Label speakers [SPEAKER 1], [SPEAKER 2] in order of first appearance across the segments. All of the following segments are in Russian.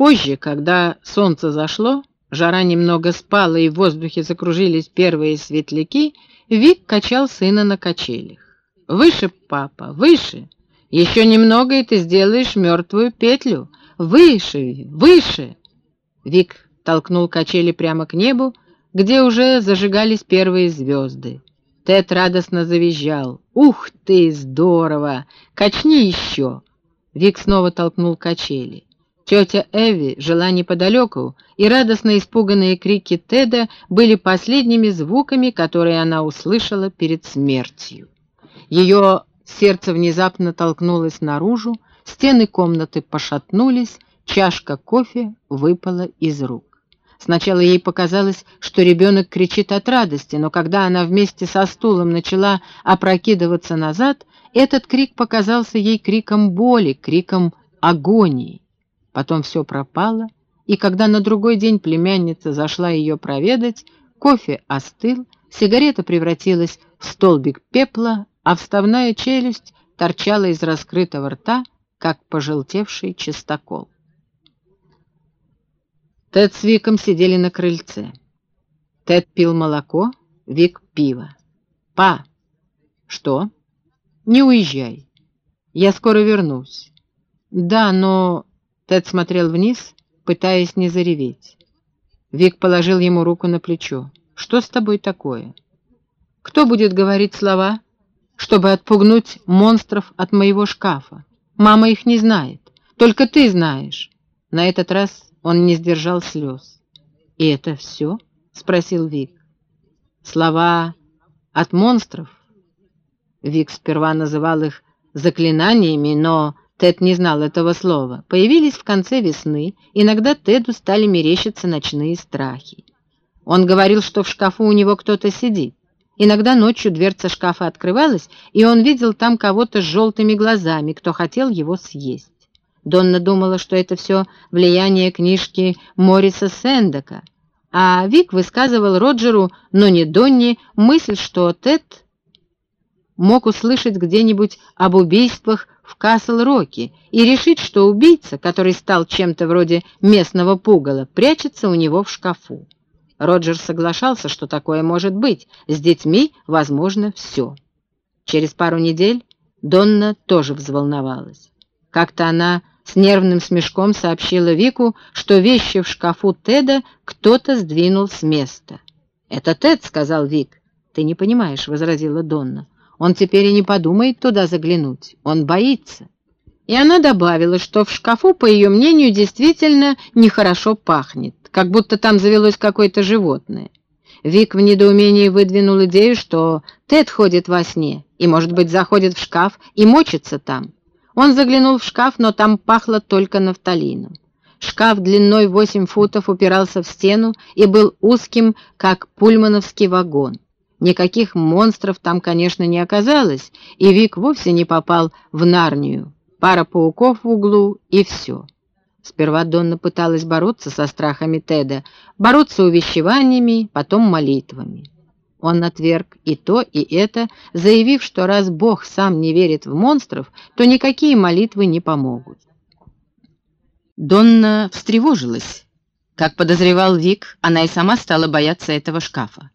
[SPEAKER 1] Позже, когда солнце зашло, жара немного спала и в воздухе закружились первые светляки, Вик качал сына на качелях. «Выше, папа, выше! Еще немного, и ты сделаешь мертвую петлю! Выше, выше!» Вик толкнул качели прямо к небу, где уже зажигались первые звезды. Тед радостно завизжал. «Ух ты, здорово! Качни еще!» Вик снова толкнул качели. Тетя Эви жила неподалеку, и радостно испуганные крики Теда были последними звуками, которые она услышала перед смертью. Ее сердце внезапно толкнулось наружу, стены комнаты пошатнулись, чашка кофе выпала из рук. Сначала ей показалось, что ребенок кричит от радости, но когда она вместе со стулом начала опрокидываться назад, этот крик показался ей криком боли, криком агонии. Потом все пропало, и когда на другой день племянница зашла ее проведать, кофе остыл, сигарета превратилась в столбик пепла, а вставная челюсть торчала из раскрытого рта, как пожелтевший чистокол. Тед с Виком сидели на крыльце. Тед пил молоко, Вик — пиво. «Па!» «Что?» «Не уезжай. Я скоро вернусь». «Да, но...» Тед смотрел вниз, пытаясь не зареветь. Вик положил ему руку на плечо. «Что с тобой такое? Кто будет говорить слова, чтобы отпугнуть монстров от моего шкафа? Мама их не знает. Только ты знаешь». На этот раз он не сдержал слез. «И это все?» — спросил Вик. «Слова от монстров?» Вик сперва называл их заклинаниями, но Тед не знал этого слова, появились в конце весны, иногда Теду стали мерещиться ночные страхи. Он говорил, что в шкафу у него кто-то сидит. Иногда ночью дверца шкафа открывалась, и он видел там кого-то с желтыми глазами, кто хотел его съесть. Донна думала, что это все влияние книжки Мориса Сэндека, а Вик высказывал Роджеру, но не Донни, мысль, что Тед мог услышать где-нибудь об убийствах в Касл-Роке и решить, что убийца, который стал чем-то вроде местного пугала, прячется у него в шкафу. Роджер соглашался, что такое может быть, с детьми возможно все. Через пару недель Донна тоже взволновалась. Как-то она с нервным смешком сообщила Вику, что вещи в шкафу Теда кто-то сдвинул с места. «Это Тед», — сказал Вик. «Ты не понимаешь», — возразила Донна. Он теперь и не подумает туда заглянуть. Он боится. И она добавила, что в шкафу, по ее мнению, действительно нехорошо пахнет, как будто там завелось какое-то животное. Вик в недоумении выдвинул идею, что Тед ходит во сне и, может быть, заходит в шкаф и мочится там. Он заглянул в шкаф, но там пахло только нафталином. Шкаф длиной 8 футов упирался в стену и был узким, как пульмановский вагон. Никаких монстров там, конечно, не оказалось, и Вик вовсе не попал в Нарнию. Пара пауков в углу и все. Сперва Донна пыталась бороться со страхами Теда, бороться увещеваниями, потом молитвами. Он отверг и то, и это, заявив, что раз Бог сам не верит в монстров, то никакие молитвы не помогут. Донна встревожилась. Как подозревал Вик, она и сама стала бояться этого шкафа.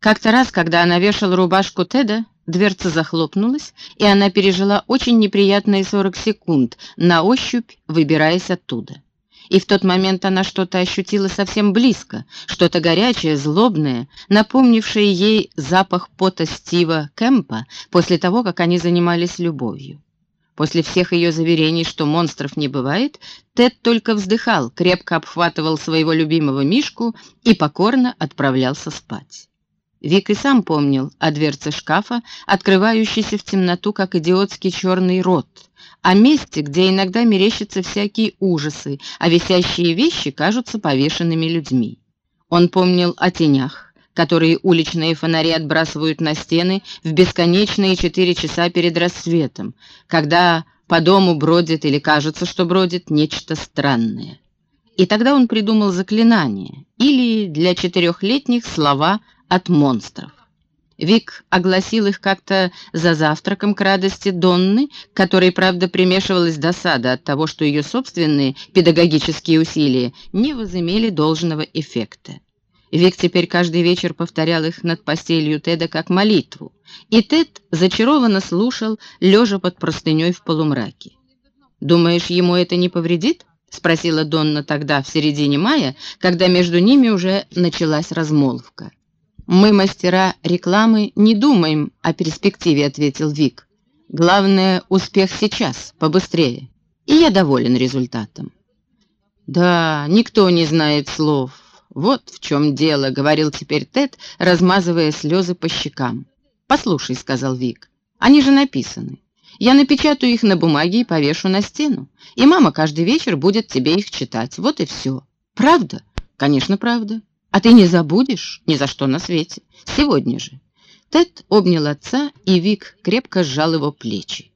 [SPEAKER 1] Как-то раз, когда она вешала рубашку Теда, дверца захлопнулась, и она пережила очень неприятные 40 секунд, на ощупь выбираясь оттуда. И в тот момент она что-то ощутила совсем близко, что-то горячее, злобное, напомнившее ей запах пота Стива Кэмпа после того, как они занимались любовью. После всех ее заверений, что монстров не бывает, Тед только вздыхал, крепко обхватывал своего любимого Мишку и покорно отправлялся спать. Вик и сам помнил о дверце шкафа, открывающейся в темноту, как идиотский черный рот, о месте, где иногда мерещатся всякие ужасы, а висящие вещи кажутся повешенными людьми. Он помнил о тенях, которые уличные фонари отбрасывают на стены в бесконечные четыре часа перед рассветом, когда по дому бродит или кажется, что бродит нечто странное. И тогда он придумал заклинание или для четырехлетних слова от монстров. Вик огласил их как-то за завтраком к радости Донны, которой, правда, примешивалась досада от того, что ее собственные педагогические усилия не возымели должного эффекта. Вик теперь каждый вечер повторял их над постелью Теда как молитву, и Тед зачарованно слушал, лежа под простыней в полумраке. «Думаешь, ему это не повредит?» — спросила Донна тогда, в середине мая, когда между ними уже началась размолвка. «Мы, мастера рекламы, не думаем о перспективе», — ответил Вик. «Главное, успех сейчас, побыстрее. И я доволен результатом». «Да, никто не знает слов. Вот в чем дело», — говорил теперь Тед, размазывая слезы по щекам. «Послушай», — сказал Вик, — «они же написаны. Я напечатаю их на бумаге и повешу на стену. И мама каждый вечер будет тебе их читать. Вот и все. Правда? Конечно, правда. А ты не забудешь ни за что на свете. Сегодня же. Тед обнял отца, и Вик крепко сжал его плечи.